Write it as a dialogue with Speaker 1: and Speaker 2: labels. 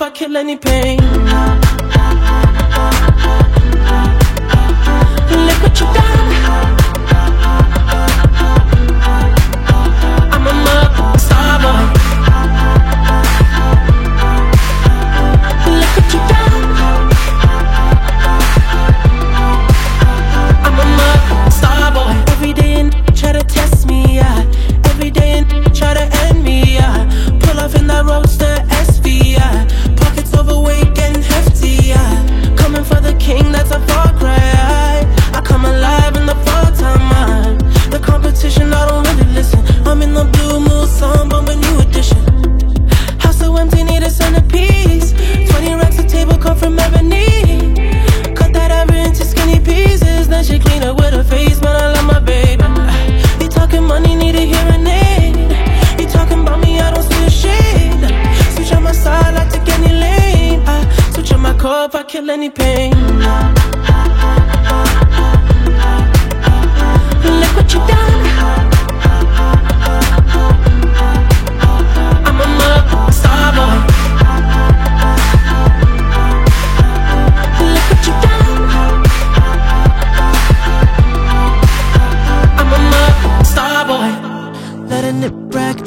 Speaker 1: if I kill any pain. If I kill any pain.